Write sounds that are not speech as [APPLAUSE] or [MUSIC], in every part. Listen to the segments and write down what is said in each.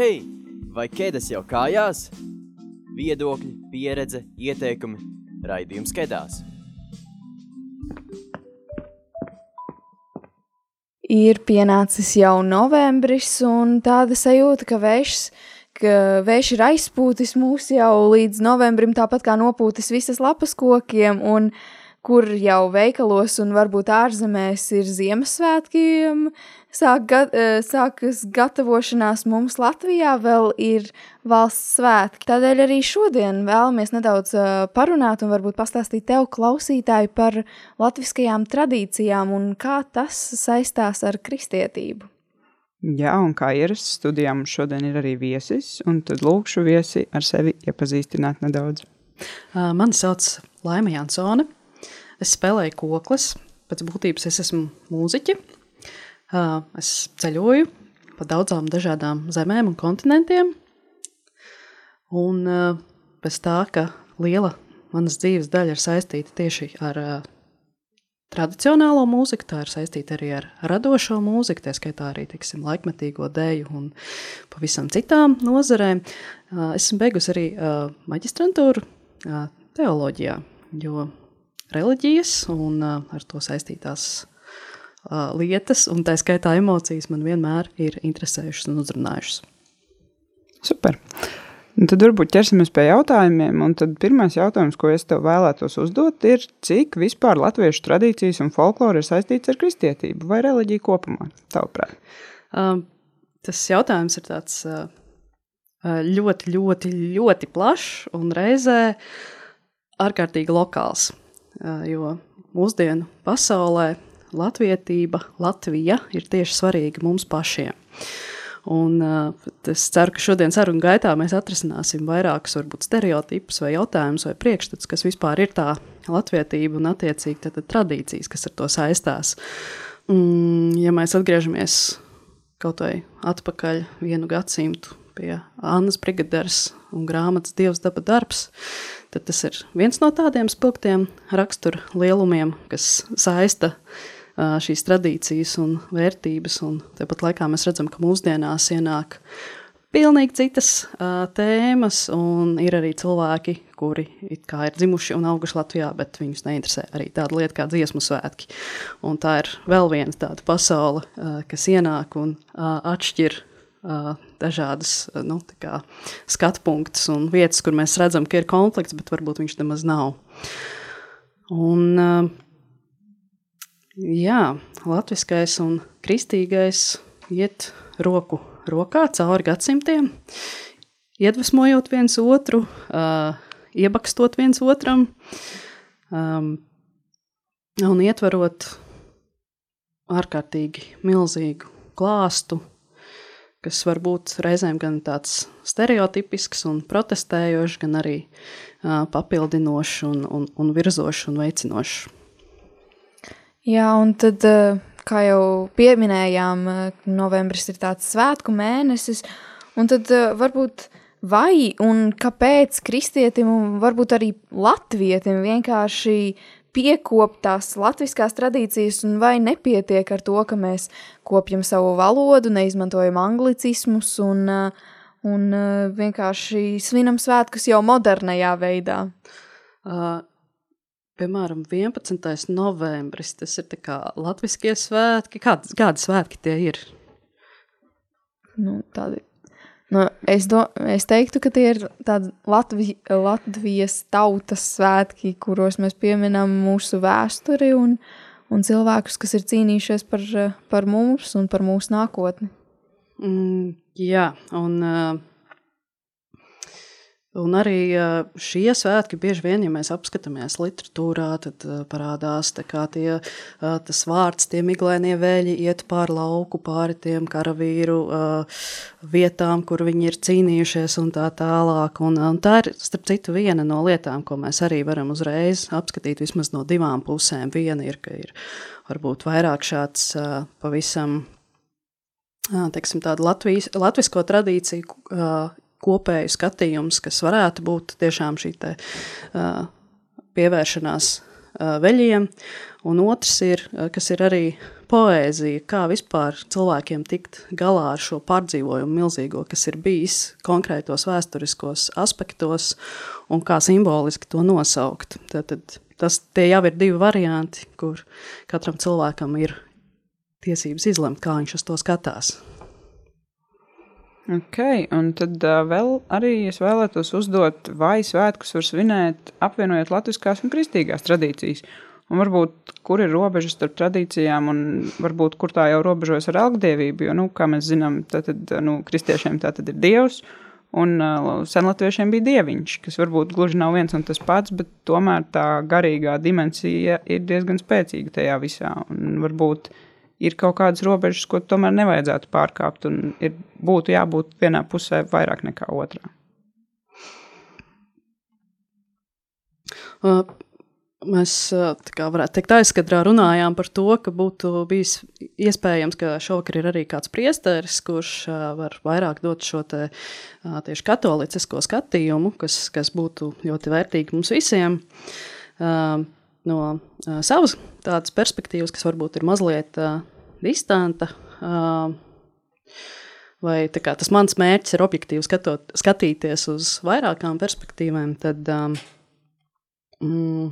Hei, vai ķēdes jau kājās? Viedokļi, pieredze, ieteikumi, raidījums ķēdās. Ir pienācis jau novembris un tāda sajūta, ka vējš, ka vējš ir aizpūtis mūs jau līdz novembrim, tāpat kā nopūtis visas lapas kokiem un uh, kur jau veikalos un varbūt ārzemēs ir Ziemassvētkiem, sāk gat, e, sākas gatavošanās mums Latvijā, vēl ir valsts svētki. Tādēļ arī šodien vēlamies nedaudz e, parunāt un varbūt pastāstīt tev, klausītāji, par latviskajām tradīcijām un kā tas saistās ar kristietību. Jā, un kā ierasts studijā mums šodien ir arī viesis, un tad lūkšu viesi ar sevi iepazīstināt nedaudz. Mani sauc Laima Jansone. Es spēlēju koklis, pēc būtības es esmu mūziķi. Es ceļoju pa daudzām dažādām zemēm un kontinentiem. Un pēc tā, ka liela manas dzīves daļa ir saistīta tieši ar tradicionālo mūziku, tā ir saistīta arī ar radošo mūziku, tā skaitā arī tiksim, laikmetīgo dēļu un pavisam citām nozarēm. Esmu beigusi arī maģistrantūru teoloģijā, jo reliģijas un ar to saistītās lietas, un tā skaitā emocijas man vienmēr ir interesējušas un uzrunājušas. Super! Un tad varbūt ķersimies pie jautājumiem. Pirmais jautājums, ko es tev vēlētos uzdot, ir, cik vispār latviešu tradīcijas un folklora ir saistīts ar kristietību vai reliģiju kopumā, tavuprāt? Um, tas jautājums ir tāds uh, ļoti, ļoti, ļoti plašs un reizē ārkārtīgi lokāls. Jo mūsdienu pasaulē latvietība, Latvija ir tieši svarīga mums pašiem. Un es ceru, ka šodienas sarunu gaitā mēs atrisināsim vairākus, varbūt, stereotipus vai jautājumus vai priekšstats, kas vispār ir tā latvietība un, attiecīgi, tad, tad tradīcijas, kas ar to saistās. Mm, ja mēs atgriežamies kaut vai atpakaļ vienu gadsimtu pie Annas Brigaderes un grāmatas Dievs daba darbs, tad tas ir viens no tādiem spilgtiem rakstura lielumiem, kas saista šīs tradīcijas un vērtības, un tāpat laikā mēs redzam, ka mūsdienās ienāk pilnīgi citas uh, tēmas, un ir arī cilvēki, kuri ir dzimuši un auguši Latvijā, bet viņus neinteresē arī tāda lieta kā dziesmu svētki. Un tā ir vēl viena tāda pasaule, uh, kas ienāk un uh, atšķir dažādas nu, skatu punktus un vietas, kur mēs redzam, ka ir konflikts, bet varbūt viņš nemaz nav. Un, jā, latviskais un kristīgais iet roku rokā cauri gadsimtiem, iedvesmojot viens otru, iebakstot viens otram un ietverot ārkārtīgi milzīgu klāstu kas var būt reizēm gan tāds stereotipisks un protestējošs, gan arī uh, papildinošs un, un, un virzošs un veicinošs. Jā, un tad, kā jau pieminējām, novembris ir tāds svētku mēnesis, un tad varbūt vai un kāpēc kristietim un varbūt arī latvietim vienkārši piekopt tās latviskās tradīcijas, un vai nepietiek ar to, ka mēs kopjam savu valodu, neizmantojam anglicismus un, un vienkārši svinam svētkus jau modernajā veidā? Uh, piemēram, 11. novembris, tas ir kā latviskie svētki. Kādi, kādi svētki tie ir? Nu, tādi Nu, es, do, es teiktu, ka tie ir tādi Latvi, Latvijas tautas svētki, kuros mēs pieminam mūsu vēsturi un, un cilvēkus, kas ir cīnījušies par, par mums un par mūsu nākotni. Mm, jā, un uh, Un arī šie svētki bieži vien, ja mēs apskatāmies literatūrā, tad parādās tie, tas vārds, tie miglainie vēļi iet pāri lauku, pāri tiem karavīru vietām, kur viņi ir cīnījušies un tā tālāk. Un, un tā ir, starp citu, viena no lietām, ko mēs arī varam uzreiz apskatīt vismaz no divām pusēm. Viena ir, ka ir varbūt vairāk šāds pavisam teiksim, tādu Latvijas, latvisko tradīciju kopēju skatījums, kas varētu būt tiešām šī te, uh, pievēršanās uh, veļiem, un otrs ir, kas ir arī poēzija, kā vispār cilvēkiem tikt galā ar šo pārdzīvojumu milzīgo, kas ir bijis konkrētos vēsturiskos aspektos, un kā simboliski to nosaukt. Tad, tad tas jau ir divi varianti, kur katram cilvēkam ir tiesības izlemt, kā viņš uz to skatās. Ok, un tad uh, vēl arī es vēlētos uzdot, vai svētkus var svinēt, apvienojot latviskās un kristīgās tradīcijas. Un varbūt, kur ir robežas starp tradīcijām, un varbūt, kur tā jau robežojas ar algdievību, jo, nu, kā mēs zinām, tad, nu, kristiešiem tā tad ir dievs, un uh, senlatviešiem bija dieviņš, kas varbūt gluži nav viens un tas pats, bet tomēr tā garīgā dimensija ir diezgan spēcīga tajā visā, un varbūt ir kaut kādas robežas, ko tomēr nevajadzētu pārkāpt, un ir, būtu jābūt vienā pusē vairāk nekā otrā. Uh, Mēs kā, varētu teikt, aizkadrā runājām par to, ka būtu bijis iespējams, ka šovakar ir arī kāds priesteris, kurš var vairāk dot šo te, tieši katolicisko skatījumu, kas, kas būtu ļoti vērtīgi mums visiem. No savas tādas perspektīvas, kas varbūt ir mazliet distanta, vai kā, tas mans mērķis ir objektīvi skatot, skatīties uz vairākām perspektīvēm, tad mm,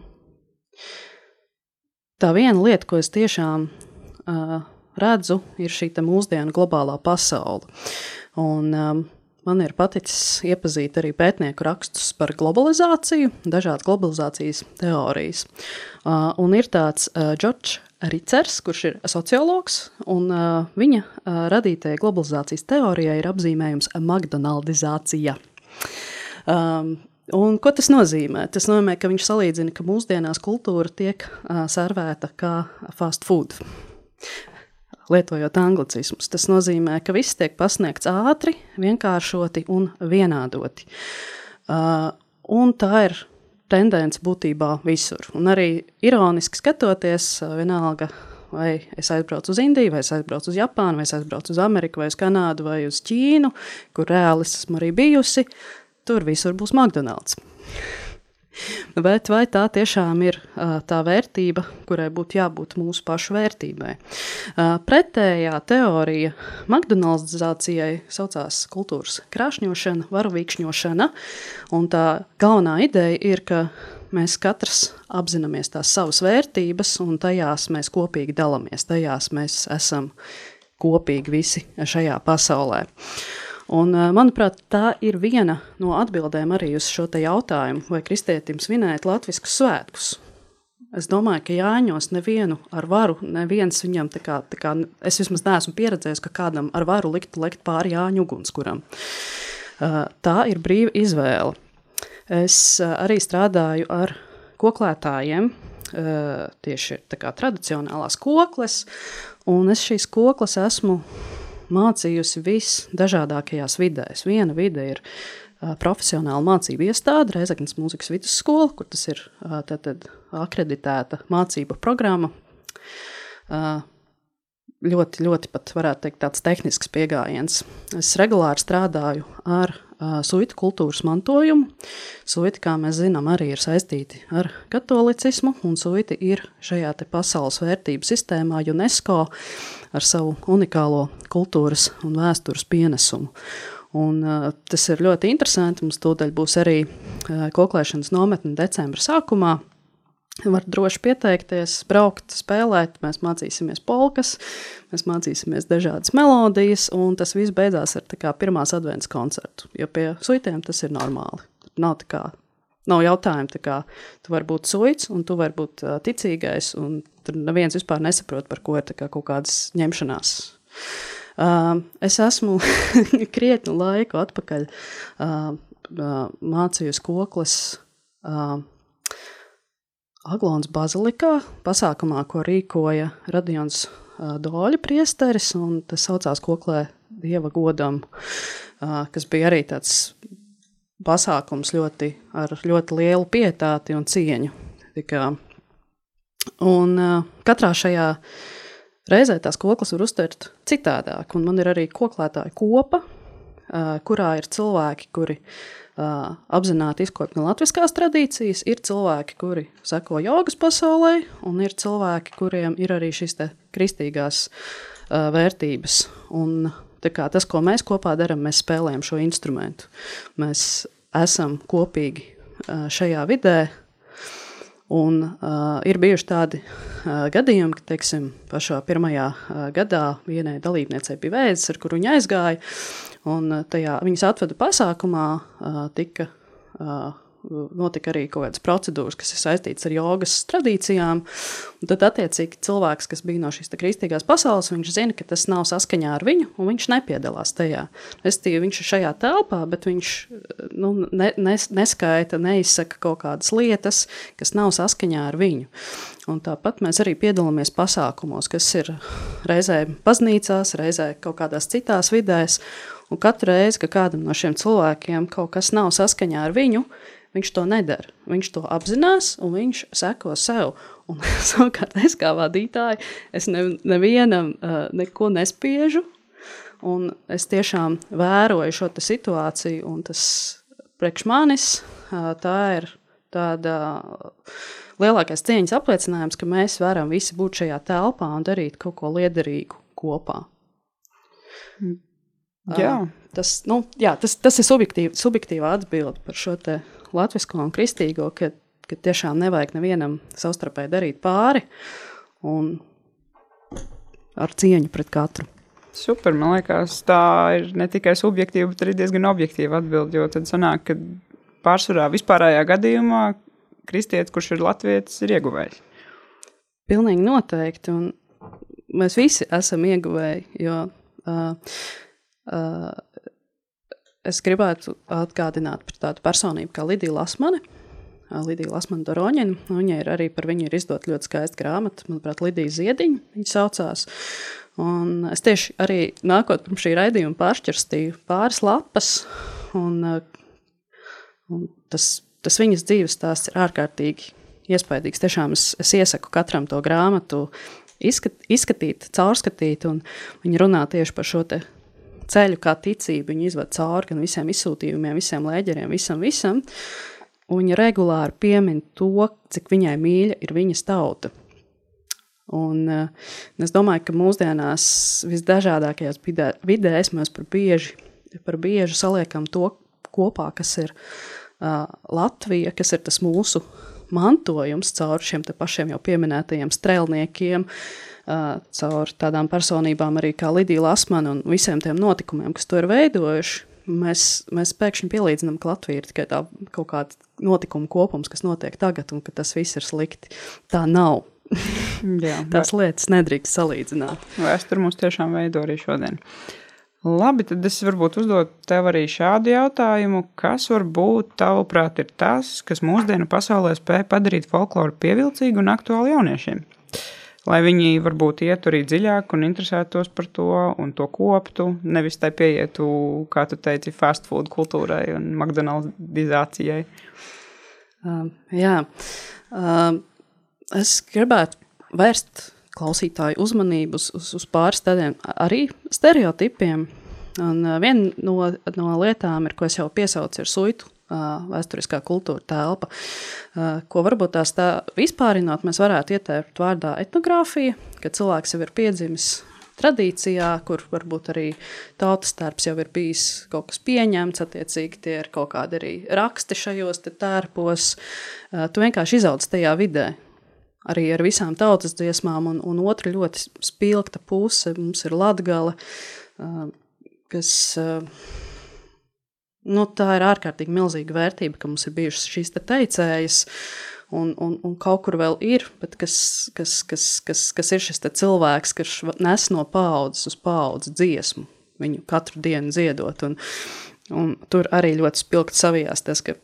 Tā viena lieta, ko es tiešām uh, redzu, ir šī mūsdienu globālā pasaule. Un, um, man ir paticis iepazīt arī pētnieku rakstus par globalizāciju, dažādas globalizācijas teorijas. Uh, un ir tāds uh, Džordžs Ricers, kurš ir sociologs, un uh, viņa uh, radītajai globalizācijas teorijai ir apzīmējums McDonaldizācija. Um, Un, ko tas nozīmē? Tas nozīmē, ka viņš salīdzina, ka mūsdienās kultūra tiek uh, servēta kā fast food. Lietojot anglicismus, tas nozīmē, ka viss tiek pasniegts ātri, vienkāršoti un vienādoti. Uh, un tā ir tendence būtībā visur. Un arī ironiski skatoties, vienalga, vai es aizbraucu uz Indiju, vai es aizbraucu uz Japānu, vai es aizbraucu uz Ameriku, vai uz Kanādu, vai uz Ķīnu, kur reāli esmu arī bijusi. Uh, tur visur būs McDonald's. Bet vai tā tiešām ir tā vērtība, kurai būtu jābūt mūsu pašu vērtībai? Pretējā teorija McDonald'sizācijai saucās kultūras krāšņošana, varavīkšņošana, un tā galvenā ideja ir, ka mēs katrs apzināmies tās savas vērtības, un tajās mēs kopīgi dalāmies, tajās mēs esam kopīgi visi šajā pasaulē. Uh, Un, eh, manuprāt, tā ir viena no atbildēm arī uz šo jautājumu, vai kristietim svinēt latviskus svētkus. Es domāju, ka Jāņos nevienu ar varu, neviens viņam tā kā, tā kā es vismaz neesmu pieredzējis, ka kādam ar varu likt, likt pāri Jāņu ugunskuram. Eh, tā ir brīva izvēle. Es eh, arī strādāju ar koklētājiem, tieši tā kā tradicionālās kokles, un es šīs kokles esmu mācījusi visdažādākajās vidēs. Viena vide ir uh, profesionāla mācību iestāde, Reizeknas mūzikas vidusskola, kur tas ir uh, tātad, akreditēta mācību programma. Uh, ļoti, ļoti pat varētu teikt tāds tehnisks pieejams. Es regulāri strādāju ar suitu kultūras mantojumu. Suiti, kā mēs zinām, arī ir saistīti ar katolicismu, un suiti ir šajā pasaules vērtību sistēmā UNESCO ar savu unikālo kultūras un vēstures pienesumu. Un, uh, tas ir ļoti interesanti. Mums tūdaļ būs arī uh, koklēšanas nometne decembra sākumā. Var droši pieteikties, braukt, spēlēt. Mēs mācīsimies polkas, mēs mācīsimies dažādas melodijas, un tas viss beidzās ar pirmās adventas koncertu. Jo pie suitiem tas ir normāli. Nav, kā, nav jautājumu, kā tu vari būt suits, un tu vari būt uh, ticīgais, un tur neviens vispār nesaprot, par ko ir kā, kaut kādas ņemšanās. Uh, es esmu [LAUGHS] krietnu laiku atpakaļ uh, uh, mācījusi koklis. Uh, Aglons bazilikā, pasākumā, ko rīkoja Radions Doļa priesteris, un tas saucās Koklē Dieva godam, kas bija arī tāds pasākums ļoti, ar ļoti lielu pietāti un cieņu. Tikā. Un katrā šajā reizē tās koklas var uztvert citādāk, un man ir arī koklētāja kopa, kurā ir cilvēki, kuri apzināti izkopja no latviskās tradīcijas, ir cilvēki, kuri seko jogas pasaulē, un ir cilvēki, kuriem ir arī šīs kristīgās vērtības. Un, kā, tas, ko mēs kopā darām, mēs spēlējam šo instrumentu. Mēs esam kopīgi šajā vidē, Un, uh, ir bijuši tādi uh, gadījumi, ka, teiksim, pašā pirmajā uh, gadā vienai dalībniecei bija vēzis, ar kuru viņa aizgāja, un uh, tajā viņas atveda pasākumā uh, tika uh, notika arī kaut kādas procedūras, kas ir saistītas ar jogas tradīcijām. Un tad, attiecīgi, cilvēks, kas bija no šīs kristīgās pasaules, viņš zina, ka tas nav saskaņā ar viņu, un viņš nepiedalās tajā. Es tīju, viņš ir šajā telpā, bet viņš nu, ne, nes, neskaita, neizsaka kaut kādas lietas, kas nav saskaņā ar viņu. Un tāpat mēs arī piedalāmies pasākumos, kas ir reizē baznīcās, reizē kaut kādās citās vidēs. Un katru reizi, kad kādam no šiem cilvēkiem kaut kas nav saskaņā ar viņu, Viņš to nedara. Viņš to apzinās un viņš seko sev. Un, [LAUGHS] savukārt, es kā vadītāja, es ne, nevienam uh, neko nespiežu. Un es tiešām vēroju šo situāciju, un tas priekš manis uh, tā ir tāda lielākais cieņas apliecinājums, ka mēs varam visi būt šajā telpā un darīt kaut ko liederīgu kopā. Jā. Uh, tas, nu, jā, tas, tas ir subjektīva, subjektīva atbilde par šo te latvisko un kristīgo, ka, ka tiešām nevajag nevienam savstarpēji darīt pāri un ar cieņu pret katru. Super, man liekas, tā ir ne tikai subjektīva, bet arī diezgan objektīva atbilde, jo tad sanāk, ka pārsvarā vispārējā gadījumā kristietis, kurš ir latvietis, ir ieguvējis. Pilnīgi noteikti, un mēs visi esam ieguvēji, jo uh, uh, Es gribētu atgādināt par tādu personību kā Lidija Lasmane. Lidija Lasmane Doroņina. Viņai ir arī par viņu ir izdot ļoti skaista grāmata, manuprāt, Lidija Ziediņa viņa saucās. Un es tieši arī nākot pirms šī raidījuma pāršķirstīju pāris lapas, un, un tas, tas viņas dzīves stāsts ir ārkārtīgi iespaidīgs. Tiešām es, es iesaku katram to grāmatu izskat, izskatīt, caurskatīt, un viņi runā tieši par šo te ceļu kā ticību. Viņa izvada cauri gan visiem izsūtījumiem, visiem lēģeriem, visam, visam. Un viņa regulāri piemin to, cik viņai mīļa ir viņas tauta. Un, uh, es domāju, ka mūsdienās visdažādākajās vidē, vidēs mēs par bieži, par bieži saliekam to kopā, kas ir uh, Latvija, kas ir tas mūsu mantojums caur šiem pašiem jau pieminētajiem strēlniekiem, uh, caur tādām personībām arī kā Lidija Lasmana un visiem tiem notikumiem, kas to ir veidojuši, mēs, mēs pēkšņi pielīdzinām, ka Latvija ir tikai tā kaut kāda notikuma kopums, kas notiek tagad, un ka tas viss ir slikti. Tā nav. [LAUGHS] Jā, Tās lietas nedrīkst salīdzināt. Vēsture mums tiešām veido arī šodien. Labi, tad es varbūt uzdotu tev arī šādu jautājumu. Kas varbūt tavuprāt ir tas, kas mūsdienu pasaulē spēj padarīt folkloru pievilcīgu un aktuālu jauniešiem? Lai viņi varbūt ietu arī dziļāk un interesētos par to un to koptu, nevis tai pieietu, kā tu teici, fast food kultūrai un McDonaldizācijai. Uh, jā, uh, es gribētu vērst klausītāju uzmanību uz, uz, uz pāris tādiem arī stereotipiem. Un uh, viena no, no lietām, ir, ko es jau piesaucu, ir suitu vēsturiskā kultūra telpa, ko varbūt tās tā vispārinot, mēs varētu ieteikt vārdā etnogrāfija, ka cilvēks jau ir piedzimis tradīcijā, kur varbūt arī tautas tērps jau ir bijis kaut kas pieņemts, attiecīgi tie ir kaut kādi arī raksti šajos tērpos. Tu vienkārši izaudz tajā vidē. Arī ar visām tautas dziesmām, un, un otra ļoti spilgta puse mums ir Latgala, kas nu, tā ir ārkārtīgi milzīga vērtība, ka mums ir bijušas šīs te teicējas. Un, un, un kaut kur vēl ir, bet kas, kas, kas, kas, kas ir šis cilvēks, kurš nes no paudzes uz paudzi dziesmu, viņu katru dienu dziedot. Un, un tur arī ļoti spilgti savijās tas, ka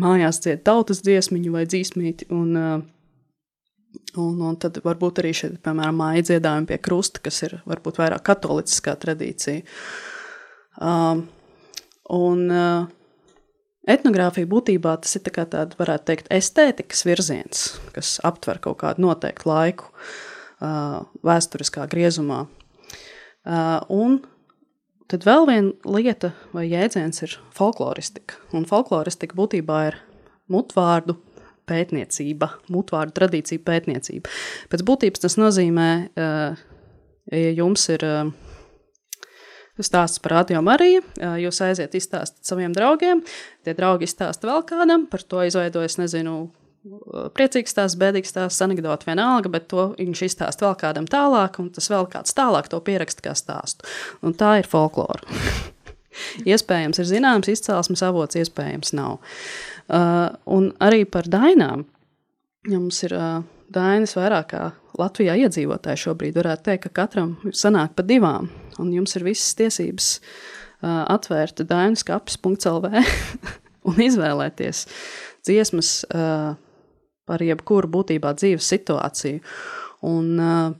mājās dzied tautas dziesmiņu vai dzīsmīti, un, un, un tad varbūt arī šeit, piemēram, māja dziedājumi pie krusta, kas ir varbūt vairāk katoliciskā tradīcija. Um, Un uh, etnogrāfija būtībā tas ir tā tāda, varētu teikt, estētikas virziens, kas aptver kaut kādu noteiktu laiku uh, vēsturiskā griezumā. Uh, un tad vēl viena lieta vai jēdziens ir folkloristika. Un folkloristika būtībā ir mutvārdu pētniecība, mutvārdu tradīcija pētniecība. Pēc būtības tas nozīmē, ja jums ir stāsts par radio Mariju, jūs aiziet izstāstīt saviem draugiem, tie draugi izstāsta vēl kādam, par to izveidojas, nezinu, priecīgs stāsts, bēdīgs stāsts, anekdote vienalga, bet to viņš izstāsta vēl kādam tālāk, un tas vēl kāds tālāk to pieraksta kā stāstu. Un tā ir folklora. [LAUGHS] iespējams ir zināms izcelsmes avots, iespējams nav. Uh, un arī par dainām. Ja mums ir uh, dainas vairāk kā Latvijā iedzīvotāji šobrīd, varētu teikt, ka katram sanāk pa divām, un jums ir visas tiesības uh, atvērt dainas kapis.lv [LAUGHS] un izvēlēties dziesmas uh, par jebkuru būtībā dzīves situāciju. Un, uh,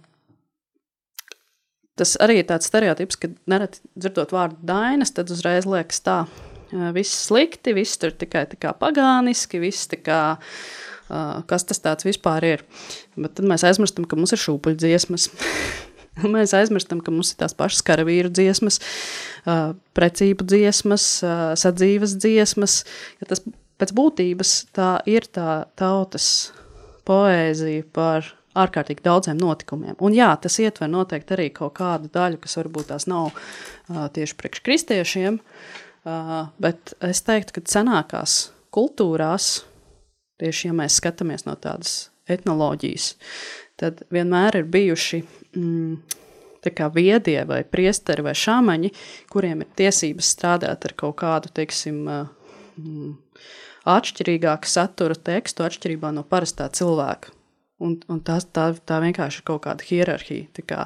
tas arī ir tāds stereotips, ka nereti dzirdot vārdu dainas, tad uzreiz liekas tā, uh, viss slikti, viss tur tikai tā kā pagāniski, viss tā kā, uh, kas tas tāds vispār ir. Bet tad mēs aizmirstam, ka mums ir šūpuļu dziesmas. [LAUGHS] [LAUGHS] Mēs aizmirstam, ka mums ir tās pašas karavīru dziesmas, uh, precību dziesmas, uh, sadzīves dziesmas. Ja tas pēc būtības tā ir tā tautas poēzija par ārkārtīgi daudziem notikumiem. Un jā, tas ietver noteikti arī kaut kādu daļu, kas varbūt tās nav uh, tieši priekš kristiešiem, uh, bet es teiktu, ka senākās kultūrās, tieši ja mēs skatāmies no tādas etnoloģijas, tad vienmēr ir bijuši mm, kā viedie vai priesteri vai šāmaņi, kuriem ir tiesības strādāt ar kaut kādu, teiksim, mm, atšķirīgāku satura tekstu atšķirībā no parastā cilvēka. Un, un tas, tā, tā vienkārši ir kaut kāda hierarhija. Tā kā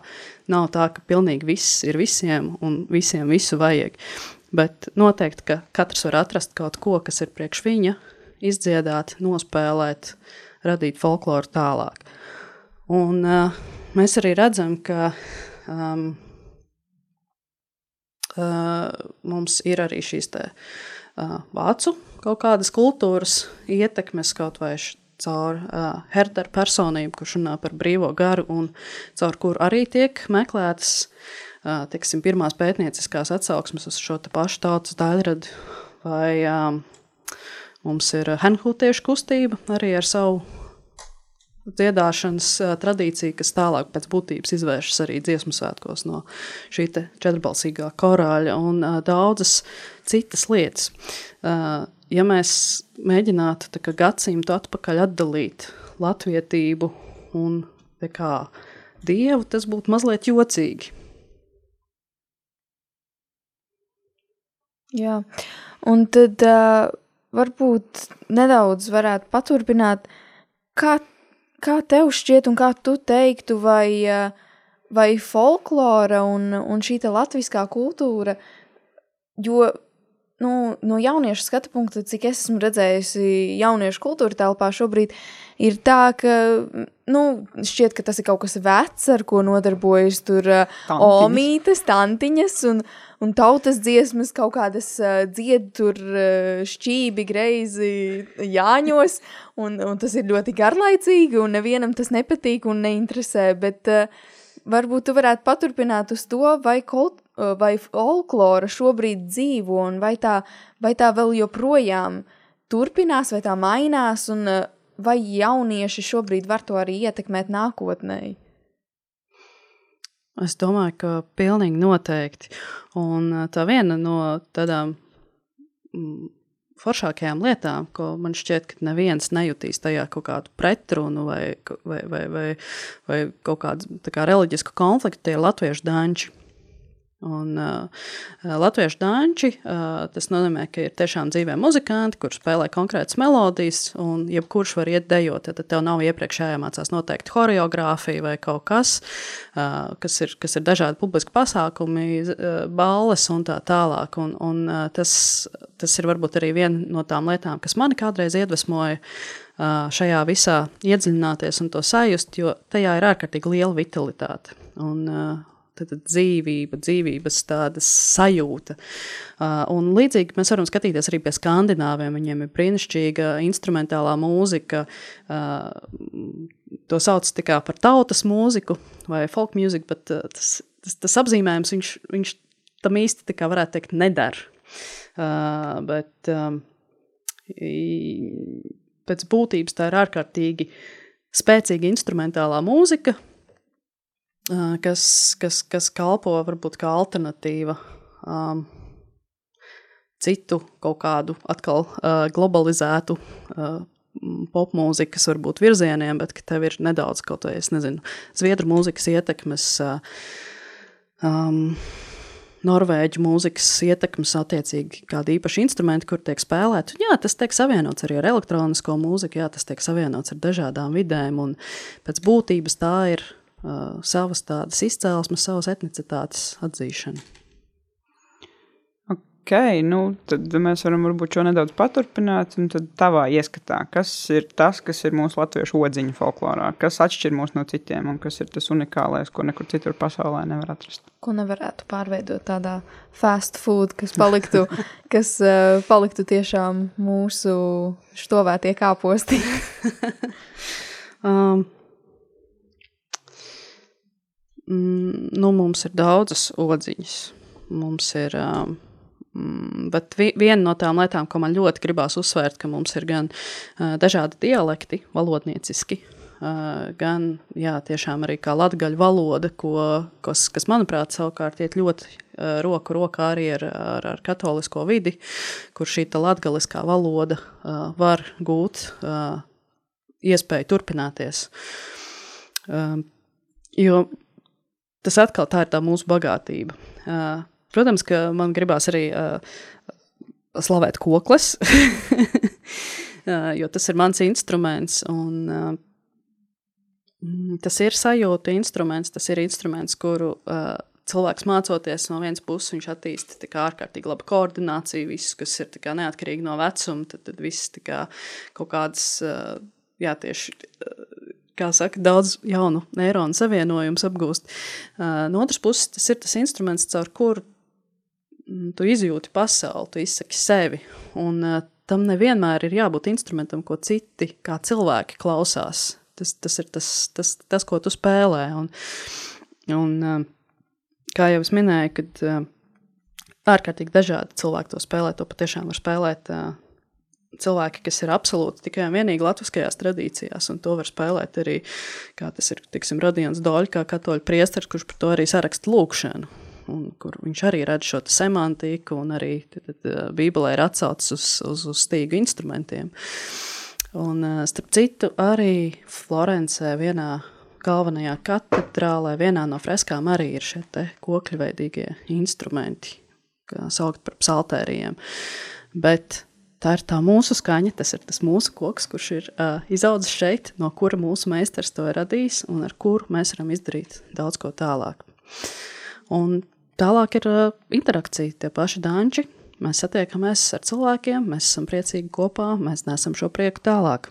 nav tā, ka pilnīgi viss ir visiem un visiem visu vajag. Bet noteikti, ka katrs var atrast kaut ko, kas ir priekš viņa, izdziedāt, nospēlēt, radīt folkloru tālāk. Un uh, mēs arī redzam, ka um, uh, mums ir arī šīs te, uh, vācu kaut kādas kultūras ietekmes kaut vai caur uh, Herdera personību, kurš runā par brīvo garu un caur kuru arī tiek meklētas uh, teiksim, pirmās pētnieciskās atsauksmes uz šo pašu tautas daļradu. Vai um, mums ir henhūtiešu kustība arī ar savu dziedāšanas tradīcija, kas tālāk pēc būtības izvēršas arī dziesmu svētkos no šī četrbalsīgā korāļa un daudzas citas lietas. Ja mēs mēģinātu kā, gadsimtu atpakaļ atdalīt latvietību un kā, dievu, tas būtu mazliet jocīgi. Jā, un tad uh, varbūt nedaudz varētu paturpināt, kā Kā tev šķiet, un kā tu teiktu, vai, eh, vai folklora un, un šī latviskā kultūra, jo nu, no jauniešu skatu punkta, cik es esmu redzējusi jauniešu kultūra telpā šobrīd, ir tā, ka nu, šķiet, ka tas ir kaut kas vecs, ar ko nodarbojas tur uh, omītes, tantiņas un, un tautas dziesmas, kaut kādas uh, dzied tur uh, šķībi, greizi jāņos, un, un tas ir ļoti garlaicīgi, un nevienam tas nepatīk un neinteresē, bet varbūt tu varētu paturpināt uz to, vai, kult, vai folklora šobrīd dzīvo, un vai tā, vai tā vēl joprojām turpinās, vai tā mainās, un vai jaunieši šobrīd var to arī ietekmēt nākotnē? Es domāju, ka pilnīgi noteikti. Un tā viena no tādām mm, foršākajām lietām, ko man šķiet, ka neviens nejutīs tajā kaut kādu pretrunu vai, vai, vai, vai, vai kaut kādu kā reliģisku konfliktu, tie ir latviešu danči. Un, uh, latviešu danči uh, tas nozīmē, ka ir tiešām dzīvē muzikanti, kurš spēlē konkrētas melodijas, un jebkurš var iet dejot. Tad tev nav iepriekš jāiemācās noteikti choreogrāfija vai kaut kas, uh, kas, ir, kas ir dažādi publiski pasākumi, uh, balles un tā tālāk. Un, un, uh, tas, tas ir varbūt arī viena no tām lietām, kas mani kādreiz iedvesmoja šajā visā iedziļināties un to sajust, jo tajā ir ārkārtīgi liela vitalitāte. Un, uh, tad dzīvība, dzīvības tāda sajūta. Uh, un līdzīgi mēs varam skatīties arī pie skandināviem. Viņiem ir brīnišķīga instrumentālā mūzika. Uh, to sauc par tautas mūziku vai folk mūziku, bet uh, tas, tas, tas apzīmējums viņš, viņš tam īsti tā kā varētu teikt nedara. Uh, bet um, pēc būtības tā ir ārkārtīgi spēcīga instrumentālā mūzika, kas, kas, kas kalpo varbūt kā alternatīva um, citu kaut kādu atkal uh, globalizētu uh, popmūzikas varbūt virzieniem, bet ka tev ir nedaudz kaut vai, es nezinu, zviedru mūzikas ietekmes, um, norvēģu mūzikas ietekmes attiecīgi kādi īpaši instrumenti, kur tiek spēlēti. Jā, tas tiek savienots arī ar elektronisko mūziku, jā, tas tiek savienots ar dažādām vidēm, un pēc būtības tā ir uh, savas tādas izcēlesmes, savas etnicitātes atzīšana. Ok, nu, tad mēs varam varbūt šo nedaudz paturpināt. Tad tavā ieskatā, kas ir tas, kas ir mūsu latviešu odziņu folklorā, kas atšķir mūs no citiem un kas ir tas unikālais, ko nekur citur pasaulē nevar atrast? Ko nevarētu pārveidot tādā fast food, kas paliktu, [LAUGHS] kas, uh, paliktu tiešām mūsu štovētie kāposti? [LAUGHS] um, mm, nu, mums ir daudzas odziņas. Mums ir. Um, bet viena no tām lietām, ko man ļoti gribās uzsvērt, ka mums ir gan uh, dažādi dialekti, valodnieciski, uh, gan jā, tiešām arī kā latgaļu valoda, ko, kas, kas, manuprāt, savukārt iet ļoti uh, roku rokā arī ar, ar, ar katolisko vidi, kur šī latgaliskā valoda uh, var gūt uh, iespēju turpināties. Uh, jo tas atkal tā ir tā mūsu bagātība. Uh, Protams, ka man gribās arī uh, slavēt koklis, uh, [LAUGHS] jo tas ir mans instruments. Un, uh, tas ir sajūta instruments, tas ir instruments, kuru uh, cilvēks mācoties no vienas puses, viņš attīsta ārkārtīgi labu koordināciju, viss, kas ir neatkarīgi no vecuma, tad, tad viss kā, kaut kādas, uh, jā, tieši. Uh, kā saka, daudz jaunu neironu savienojumus apgūst. Uh, no otras puses, tas ir tas instruments, caur kuru Mm, tu izjūti pasauli, tu izsaki sevi. Un uh, tam nevienmēr ir jābūt instrumentam, ko citi, kā cilvēki, klausās. Tas, tas ir tas, tas, tas, ko tu spēlē. Un, un uh, kā jau es minēju, kad ārkārtīgi dažādi cilvēki to spēlē, to patiešām var spēlēt. Cilvēki, kas ir absolūti tikai un vienīgi latviskajās tradīcijās, un to var spēlēt arī, kā tas ir, tiksim, Radions Doļa, kā katoļu priesteris, kurš par to arī saraksta lūkšanu un kur viņš arī redz šo semantiku, un arī tad, tad, Bībelē ir atsaucis uz, uz, uz stīgu instrumentiem. Un, starp citu, arī Florencē vienā galvenajā katedrālē, vienā no freskām arī ir šie kokļveidīgie instrumenti, kā saukt par psaltērijiem. Bet tā ir tā mūsu skaņa, tas ir tas mūsu koks, kurš ir uh, izaudzis šeit, no kura mūsu meistars to ir radījis un ar kuru mēs varam izdarīt daudz ko tālāk. Un Tālāk ir uh, interakcija, tie paši danči. Mēs satiekamies ar cilvēkiem, mēs esam priecīgi kopā, mēs nesam šo prieku tālāk.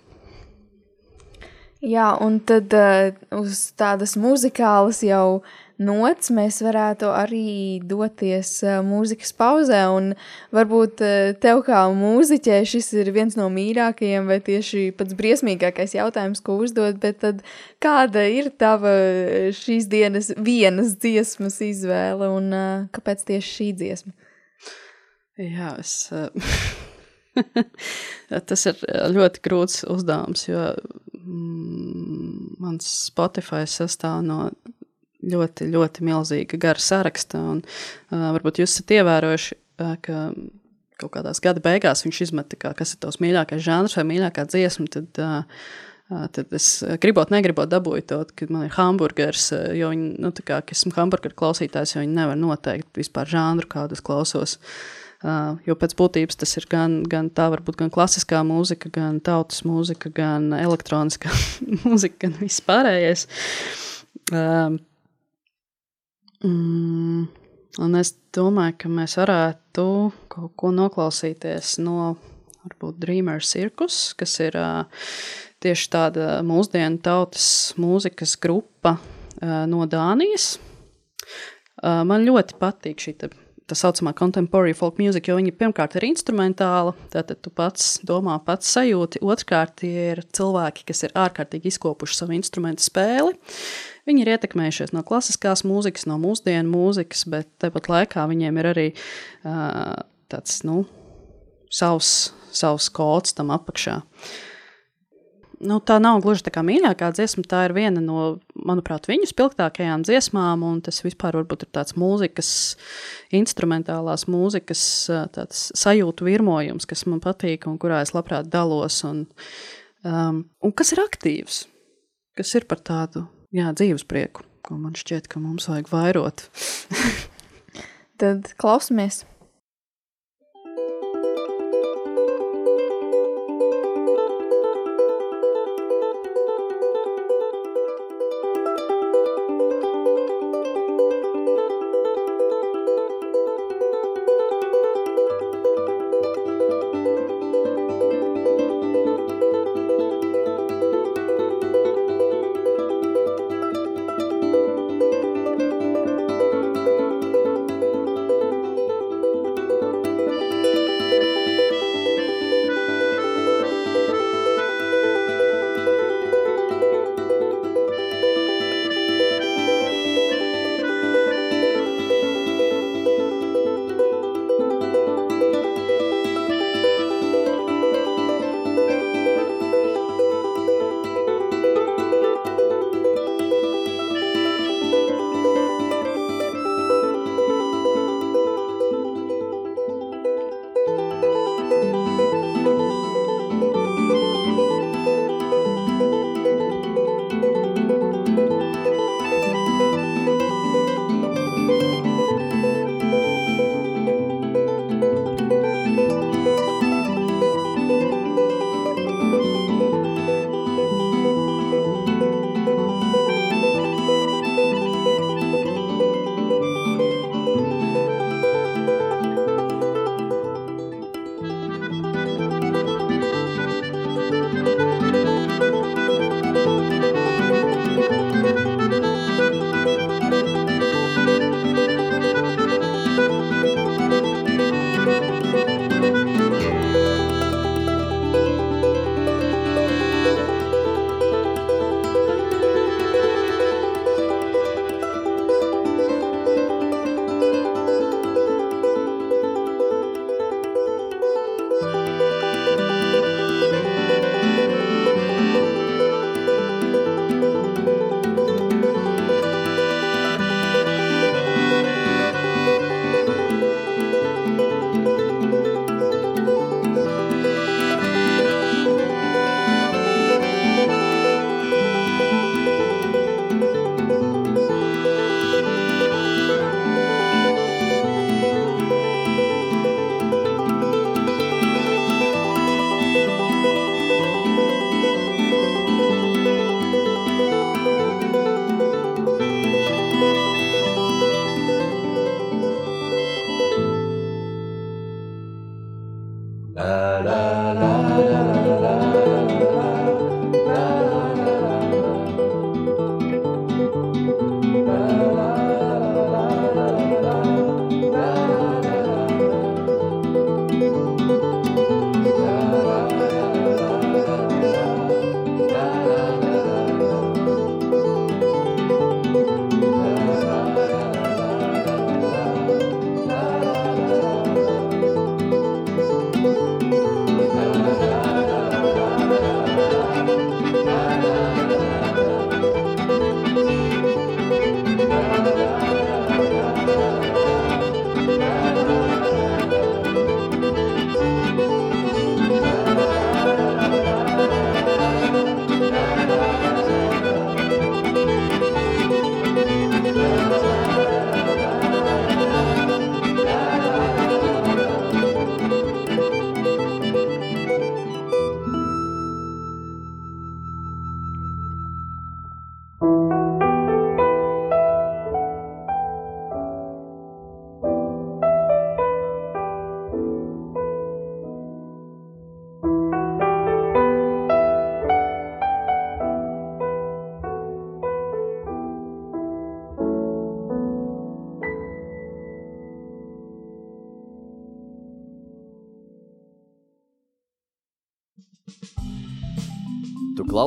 Jā, un tad uh, uz tādas muzikālas jau nots, mēs varētu arī doties uh, mūzikas pauzē. Varbūt uh, tev, kā mūziķē, šis ir viens no mīļākajiem, vai tieši pats briesmīgākais jautājums, ko uzdot. Bet kāda ir tava šīs dienas vienas dziesmas izvēle un kāpēc tieši šī dziesma? Jā, es. [LAUGHS] Tas ir ļoti grūts uzdevums, jo mm, mans Spotify sastāv no ļoti, ļoti milzīga gara saraksta. Un, uh, varbūt jūs esat ievērojuši, uh, ka kaut kādās gada beigās viņš izmet, kā, kas ir tavs mīļākais žanrs vai mīļākā dziesma. Tad, uh, Tad es gribot, negribot dabūt to, ka man ir hamburgers, jo viņi, nu, kā esmu hamburgeru klausītājs, jo viņi nevar noteikt vispār žanru, kādu es klausos. Uh, jo pēc būtības tas ir gan, gan tā, varbūt gan klasiskā mūzika, gan tautas mūzika, gan elektroniskā [LAUGHS] mūzika, gan viss pārējais. Uh, Mm, un es domāju, ka mēs varētu kaut ko noklausīties no varbūt Dreamer Circus, kas ir uh, tieši tāda mūsdienu tautas mūzikas grupa uh, no Dānijas. Uh, man ļoti patīk šī te, tā saucamā contemporary folk music, jo viņi pirmkārt ir instrumentāla, tātad tu pats domā, pats sajūti, otrkārt tie ir cilvēki, kas ir ārkārtīgi izkopuši savu instrumentu spēli. Viņi ir ietekmējušies no klasiskās mūzikas, no mūsdienu mūzikas, bet tepat laikā viņiem ir arī uh, tāds nu, savs, savs kods tam apakšā. Nu, tā nav gluži tā kā mīļākā dziesma. Tā ir viena no, manuprāt, viņu spilgtākajām dziesmām. Tas vispār varbūt ir tāds mūzikas, instrumentālās mūzikas sajūtu virmojums, kas man patīk un kurā es labprāt dalos. Un, um, un kas ir aktīvs? Kas ir par tādu jā, dzīves prieku, ko man šķiet, ka mums vajag vairot? Tad klausamies!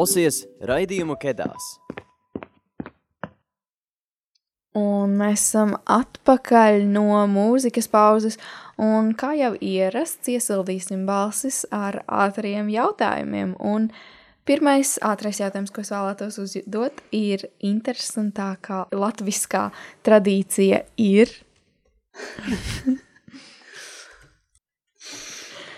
Klausies raidījumu Kedās. mēs esam atpakaļ no mūzikas pauzes, un kā jau ierasts, iesildīsim balsis ar ātriem jautājumiem. Un pirmais ātrais jautājums, ko es vēlētos uzdot, ir interesantākā latviskā tradīcija ir. [LAUGHS]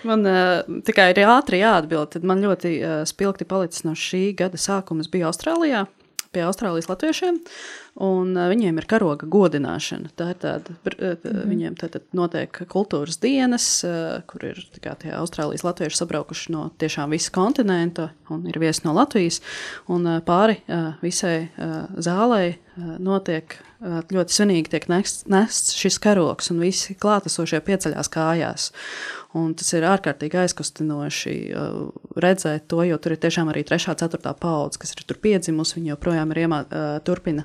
Man uh, tikai ir ātri jāatbild, tad man ļoti uh, spilgti palicis no šī gada sākuma. Es biju Austrālijā pie Austrālijas latviešiem, un uh, viņiem ir karoga godināšana. Tā ir tāda, mm -hmm. viņiem tad notiek kultūras dienas, uh, kur ir kā, tie Austrālijas latvieši sabraukuši no tiešām visa kontinenta un ir viesi no Latvijas, un uh, pāri uh, visai uh, zālei uh, notiek ļoti svinīgi tiek nests, nests šis karoks, un visi klātesošie pieceļās kājās. Un tas ir ārkārtīgi aizkustinoši redzēt to, jo tur ir tiešām arī trešā, ceturtā paudze, kas ir tur piedzimusi. Viņi joprojām ir iemā, turpina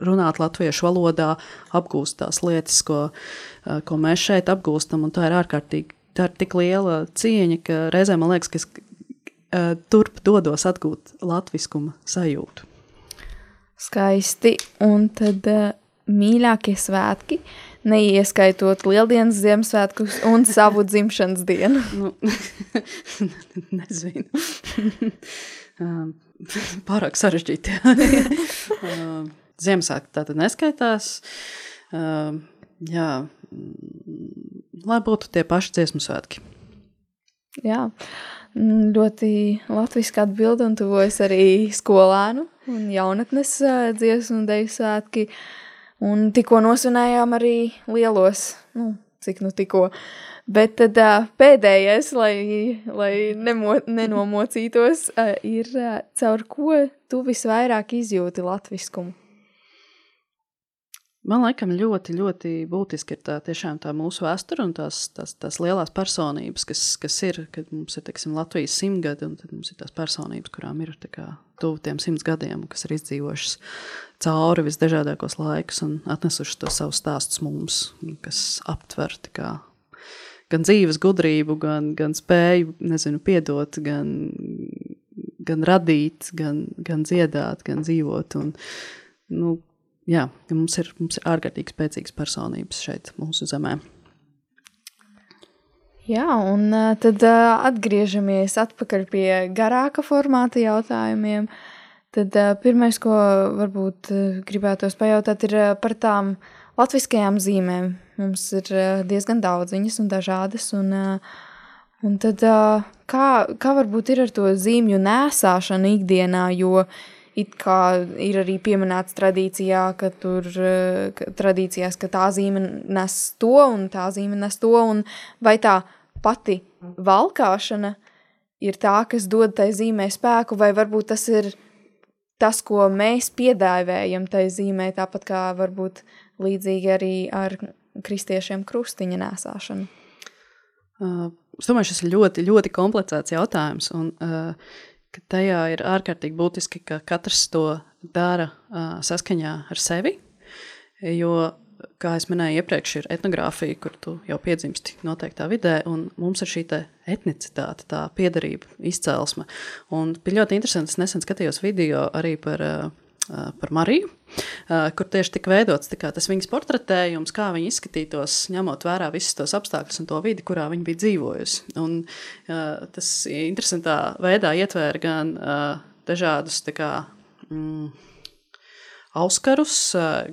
runāt latviešu valodā, apgūst tās lietas, ko, ko mēs šeit apgūstam. Tā ir ārkārtīgi tā ir tik liela cieņa, ka reizē man liekas, ka es turp dodos atgūt latviskuma sajūtu. Skaisti. Un tad uh, mīļākie svētki. Neieskaitot Lieldienas Ziemassvētkus un savu dzimšanas dienu? nu, [LAUGHS] nezinu. [LAUGHS] Um, pārāk sarežģīti. [LAUGHS] Um, Ziemassvētki tātad neskaitās. Um, jā, lai būtu tie paši dziesmu svētki. Jā, ļoti latviski atbildi un tuvojas arī skolēnu un jaunatnes dziesmu un deju svētki. Un tikko nosvinējām arī lielos, nu, cik nu tikko. Bet tad pēdējais, lai, lai nemo, nenomocītos, ir caur ko tu visvairāk izjūti latviskumu? Man liekas, ļoti, ļoti būtiski ir tā, tā mūsu vēsture un tās, tās, tās lielās personības, kas, kas ir, kad mums ir teiksim, Latvijas simtgadi, un tad mums ir tās personības, kurām ir tuvu tiem simts gadiem, kas ir izdzīvojušas cauri visdažādākos laikus un atnesušas to savu stāstu mums, kas aptver kā, gan dzīves gudrību, gan, gan spēju, nezinu, piedot, gan, gan radīt, gan, gan dziedāt, gan dzīvot. Un, nu, jā, mums ir, mums ir ārkārtīgi spēcīgas personības šeit, mūsu zemē. Jā, un tad atgriežamies atpakaļ pie garāka formāta jautājumiem. Tad pirmais, ko varbūt gribētos pajautāt, ir par tām latviskajām zīmēm. Mums ir diezgan daudz viņas un dažādas. Un, un tad, kā, kā varbūt ir ar to zīmju nēsāšanu ikdienā, jo uh, it kā ir arī pieminēts tradīcijā, ka tur eh, ka tradīcijās, ka tā zīme nes to un tā zīme nes to, un vai tā pati valkāšana ir tā, kas dod tai zīmē spēku, vai varbūt tas ir tas, ko mēs piedāvējam tai zīmē, tāpat kā varbūt līdzīgi arī ar kristiešiem krustiņa nēsāšanu. Uh, es domāju, šis ir ļoti, ļoti komplicēts jautājums, un uh, ka tajā ir ārkārtīgi būtiski, ka katrs to dara saskaņā ar sevi. Jo, kā jau minēju iepriekš, ir etnogrāfija, kur tu jau piedzimsti noteiktā vidē, un mums ir šī etnicitāte, tā piederība, izcelsme. Un bija ļoti interesanti, es nesen skatījos video arī par par Mariju, kur tieši tika veidots tas viņas portretējums, kā viņa izskatītos, ņemot vērā visus tos apstākļus un to vidi, kurā viņa bija dzīvojusi. Un, tas interesantā veidā ietvēra gan dažādus kā, mm, auskarus,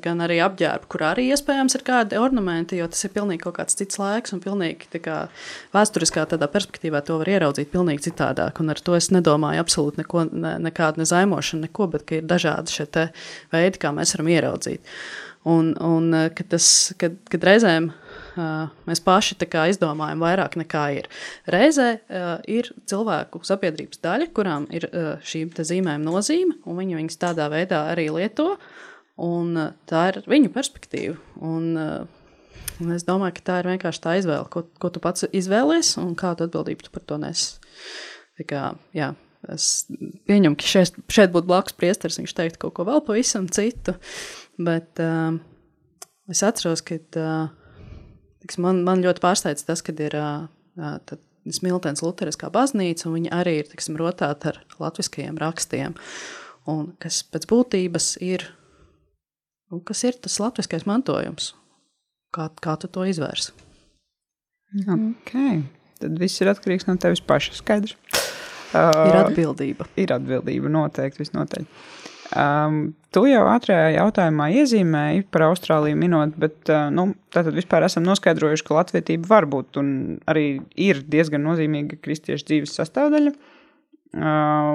gan arī apģērbu, kur arī iespējams ir kādi ornamenti, jo tas ir pilnīgi kaut kāds cits laiks un pilnīgi kā, vēsturiskā tādā perspektīvā to var ieraudzīt pilnīgi citādāk. Un ar to es nedomāju absolūti neko, ne, nekādu nezaimošanu, neko, bet ka ir dažādi šie veidi, kā mēs varam ieraudzīt. Un, un kad, tas, kad, kad reizēm mēs paši izdomājam vairāk nekā ir. Reizē ir cilvēku sabiedrības daļa, kurām ir šīm zīmēm nozīme, un viņi viņus tādā veidā arī lieto. Tā ir viņu perspektīva. Un, un es domāju, ka tā ir vienkārši tā izvēle, ko, ko tu pats izvēlies un kādu atbildību tu par to nes. Kā, jā, es pieņemu, ka šeit, šeit būtu blakus priesteris, viņš teikt kaut ko vēl pavisam citu. Bet uh, es atceros, ka uh, man, man ļoti pārsteidz tas, ka ir uh, Smiltens Lutheriskā baznīca, un viņi arī ir tiksim, rotāti ar latviskajiem rakstiem, un kas pēc būtības ir un kas ir tas latviskais mantojums? Kā, kā tu to izvērsi? Okay. Tad viss ir atkarīgs no tevis paša. Skaidrs. Uh, ir atbildība. Ir atbildība, noteikti. Visnotaļ. Um, tu jau ātrajā jautājumā iezīmēji par Austrāliju minot, bet uh, nu, tātad vispār esam noskaidrojuši, ka latvietība var būt un arī ir diezgan nozīmīga kristiešu dzīves sastāvdaļa. Uh,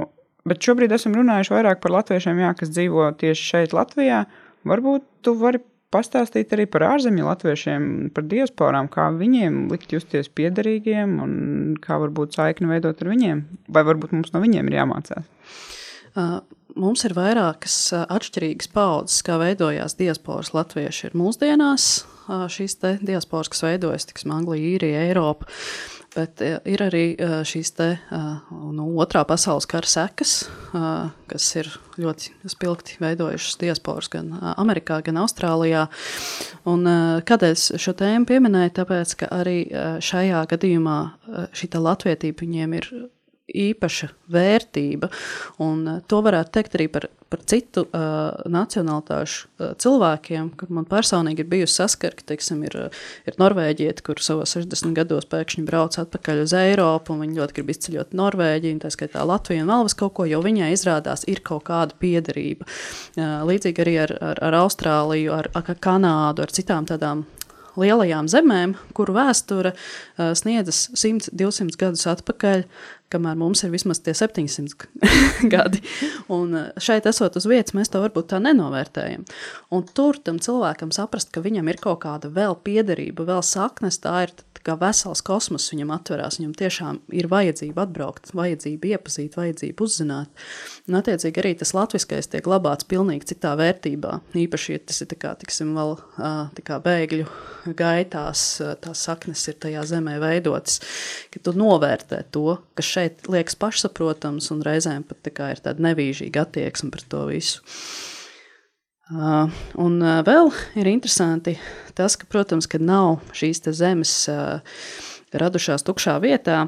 bet šobrīd esam runājuši vairāk par latviešiem, jā, kas dzīvo tieši šeit Latvijā. Varbūt tu vari pastāstīt arī par ārzemju latviešiem, par diasporām, kā viņiem likt justies piederīgiem un kā varbūt saikni veidot ar viņiem, vai varbūt mums no viņiem ir jāmācās? Mums ir vairākas atšķirīgas paudzes, kā veidojās diasporas latvieši. Ir mūsdienās šīs diasporas, kas veidojas, tiksim, Anglija, Īrija, Eiropa. Bet ir arī šīs te, no otrā pasaules kara sekas, kas ir ļoti spilgti veidojušas diasporas gan Amerikā, gan Austrālijā. Un, kādēļ es šo tēmu pieminēju? Tāpēc, ka arī šajā gadījumā šī latvietība viņiem ir īpaša vērtība. Un uh, to varētu teikt arī par, par citu uh, nacionālitāšu uh, cilvēkiem, kur man personīgi ir bijusi saskarta. Teiksim, ir, ir Norvēģieti, kur savos 60 gados pēkšņi brauc atpakaļ uz Eiropu, un viņi ļoti grib izceļot Norvēģiju, tā skaitā Latviju un vēl vis kaut ko, jo viņai izrādās ir kaut kāda piederība. Uh, līdzīgi arī ar, ar, ar Austrāliju, ar, ar Kanādu, ar citām tādām lielajām zemēm, kuru vēsture uh, sniedzas 100-200 gadus atpakaļ, kamēr mums ir vismaz tie 700 [LAUGHS] gadi. Un eh, šeit, esot uz vietas, mēs to varbūt tā nenovērtējam. Un tur tam cilvēkam saprast, ka viņam ir kaut kāda vēl piederība, vēl saknes, tā ir kā vesels kosmos viņam atverās. Viņam tiešām ir vajadzība atbraukt, vajadzība iepazīt, vajadzība uzzināt. Un, attiecīgi, arī tas latviskais tiek glabāts pilnīgi citā vērtībā. Īpaši, ja tas ir kā, tiksim, vēl kā bēgļu gaitās, tās saknes ir tajā zemē veidotas, ka tu novērtē to, kas šeit liekas pašsaprotams un reizēm pat tā ir tāda nevīžīga attieksme pret to visu. Uh, un uh, vēl ir interesanti tas, ka, protams, kad nav šīs zemes uh, radušās tukšā vietā,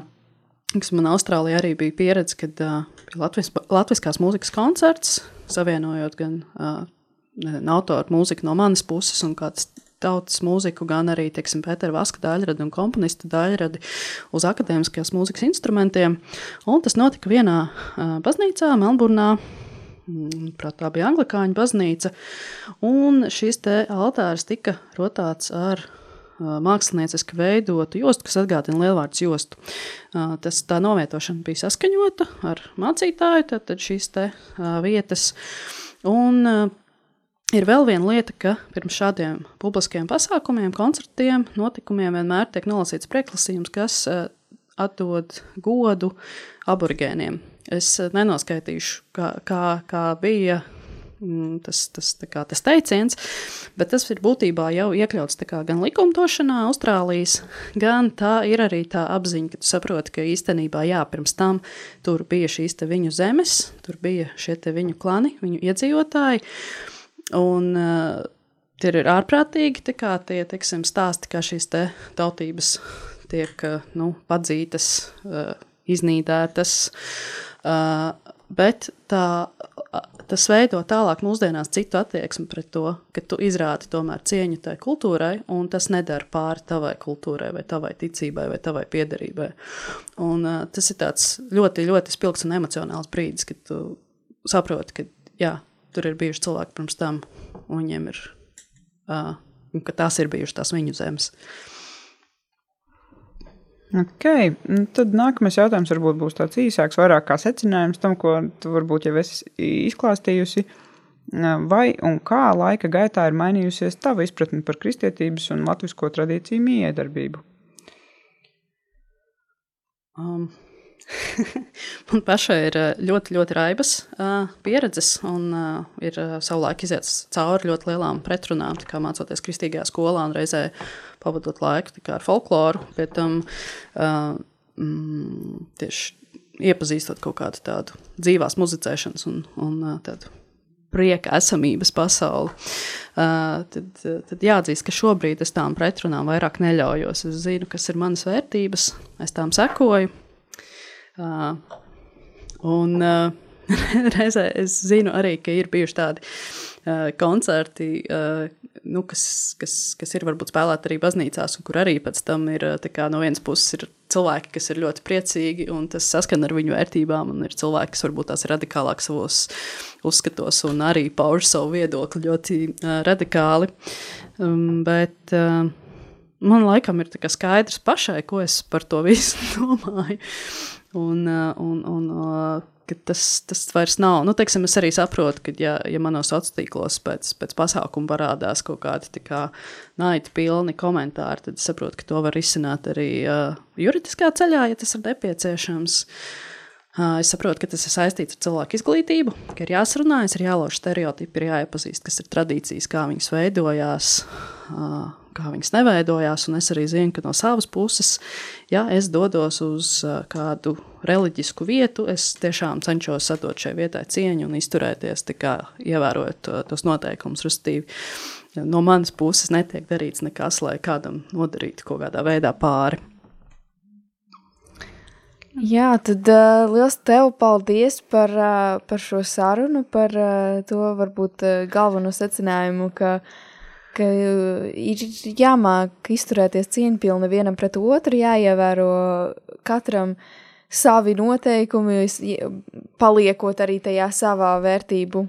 kas man Austrālijā arī bija pieredze, kad bija Latvijas, latviskās mūzikas koncerts, savienojot gan autoru mūziku no manas puses un kāds tautas mūziku, gan arī, Pētera Vaska daļradi un komponista daļradi uz akadēmiskajās mūzikas instrumentiem. Un tas notika vienā uh, baznīcā Melburnā, Prāt, tā bija Anglikāņu baznīca. Un šis altārs tika rotāts ar mākslinieciski veidotu jostu, kas atgādina lielvārds jostu. Tas, tā novietošana bija saskaņota ar mācītāju, tad, tad šīs te vietas. Un ir vēl viena lieta, ka pirms šādiem publiskiem pasākumiem, koncertiem, notikumiem vienmēr tiek nolasīts prieklasījums, kas atdod godu aborigēniem. Es eh, nenoskaitīšu, kā, kā, kā bija mm, tas, tas, kā, tas teiciens, bet tas ir būtībā jau iekļauts kā, gan likumdošanā, Austrālijas, gan tā ir arī tā apziņa, ka tu saproti, ka īstenībā jā, pirms tam tur bija šīs viņu zemes, tur bija šie viņu klani, viņu iedzīvotāji. Un, uh, Tie ir ārprātīgi kā tie teiksim, stāsti, kā šīs te tautības tiek uh, nu, padzītas, uh, iznīdētas. Uh, bet tā, tas veido tālāk mūsdienās citu attieksmi pret to, ka tu izrādi tomēr cieņu tai kultūrai, un tas nedara pāri tavai kultūrai, vai tavai ticībai, vai tavai piederībai. Un, uh, tas ir ļoti, ļoti spilgts un emocionāls brīdis, kad tu saproti, ka jā, tur ir bijuši cilvēki pirms tam, un viņiem ir, uh, un ka tās ir bijušas tās viņu zemes. Uh, Okay. Nu, tad nākamais jautājums varbūt būs tāds īsāks, vairāk kā secinājums tam, ko tu varbūt jau esi izklāstījusi. Vai un kā laika gaitā ir mainījusies tava izpratne par kristietības un latvisko tradīciju miedarbību? Um, [LAUGHS] Man pašai ir eh, ļoti, ļoti raibas uh, pieredzes, un uh, ir uh, savulaik iziets cauri ļoti lielām pretrunām, kā mācoties kristīgajā skolā un reizē pavadot laiku ar folkloru, pēc tam uh, mm, tieši iepazīstot kaut kādu tādu dzīvās muzicēšanas un, un uh, tādu prieka esamības pasauli. Uh, tad, tad jāatzīst, ka šobrīd es tām pretrunām vairāk neļaujos. Es zinu, kas ir manas vērtības, es tām sekoju. Uh, un uh, [LAUGHS] reizē es zinu arī, ka ir bijuši tādi uh, koncerti, uh, nu, kas, kas, kas ir varbūt spēlēti arī baznīcās, un kur arī pēc tam ir kā, no vienas puses ir cilvēki, kas ir ļoti priecīgi, un tas saskan ar viņu vērtībām, un ir cilvēki, kas varbūt tās ir radikālāk savos uzskatos, un arī pauž savu viedokli ļoti uh, radikāli. Um, bet, uh, man laikam ir skaidrs pašai, ko es par to [LAUGHS] visu domāju. Un, un, un, tas, tas vairs nav. Nu, teiksim, es arī saprotu, ka, ja, ja manos sociālos tīklos pēc, pēc pasākuma parādās kaut kādi kā, naida pilni komentāri, tad es saprotu, ka to var izsināt arī uh, juridiskā ceļā, ja tas ir nepieciešams. Uh, es saprotu, ka tas ir saistīts ar cilvēku izglītību, ka ir jāsarunājas, ir jālauž stereotipi, ir jāiepazīst, kas ir tradīcijas, kā viņas veidojās. Uh, kā viņas neveidojās. Es arī zinu, ka no savas puses, ja es dodos uz kādu reliģisku vietu, es tiešām cenšos atdot šai vietai cieņu un izturēties, kā, ievērojot tos noteikumus. Restīvi, no manas puses netiek darīts nekas, lai kādam nodarītu kaut kādā veidā pāri. Jā, tad uh, liels tev paldies par, uh, par šo sarunu, par uh, to varbūt uh, galveno secinājumu, ka uh, ka uh, ir jāmāk izturēties cieņpilni vienam pret otru, jāievēro katram savi noteikumi, paliekot arī tajā savā vērtību,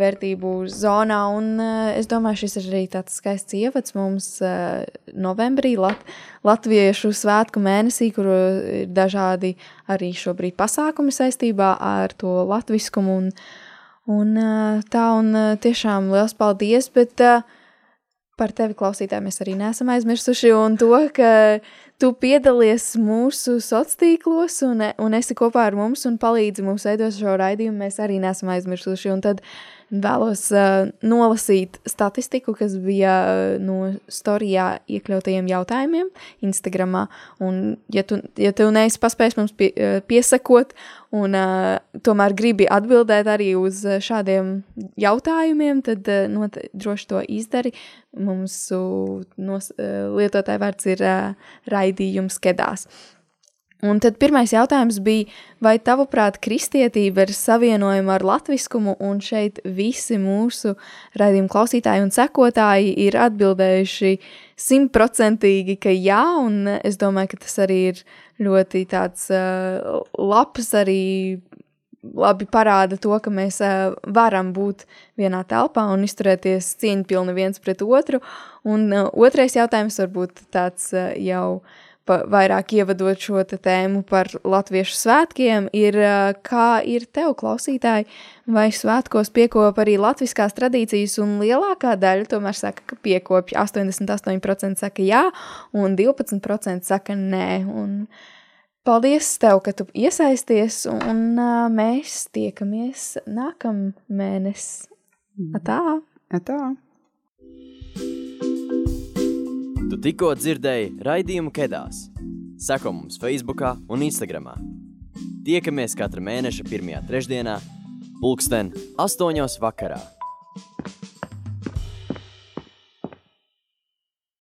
vērtību zonā. Un uh, es domāju, šis ir arī tāds skaists ievads mums uh, novembrī, Lat Latviešu svētku mēnesī, kur ir dažādi arī šobrīd pasākumi saistībā ar to latviskumu. Un, un tā, un tiešām liels paldies, bet uh, par tevi, klausītāji, mēs arī neesam aizmirsuši, un to, ka tu piedalies mūsu sociālos tīklos un, un esi kopā ar mums un palīdzi mums veidot šo raidījumu, mēs arī neesam aizmirsuši. Un tad vēlos uh, nolasīt statistiku, kas bija uh, no storijā iekļautajiem jautājumiem Instagramā. Un, ja tu, ja tu neesi paspējis mums pie, uh, piesakot un uh, tomēr gribi atbildēt arī uz šādiem jautājumiem, tad uh, not, droši to izdari. Mums nos, uh, lietotāja vārds ir uh, raidījums kedās. Un tad pirmais jautājums bija, vai tavuprāt kristietība ir savienojama ar latviskumu, un šeit visi mūsu raidījuma klausītāji un sekotāji ir atbildējuši simtprocentīgi, ka jā, un es domāju, ka tas arī ir ļoti tāds uh, labs arī labi parāda to, ka mēs uh, varam būt vienā telpā un izturēties cieņpilni viens pret otru. Un uh, otrais jautājums varbūt tāds uh, jau vairāk ievadot šo tēmu par latviešu svētkiem, ir kā ir tev, klausītāji, vai svētkos piekopja arī latviskās tradīcijas, un lielākā daļa tomēr saka, ka piekopja 88% saka jā, un 12% saka nē. Un paldies tev, ka tu iesaisties, un mēs tiekamies nākamēnes. Atā! Atā! Tu tikko dzirdēji raidījumu Kedās. Seko mums Facebook un Instagram. Tiekamies katra mēneša pirmajā trešdienā, pulksten astoņos vakarā.